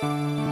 Bye.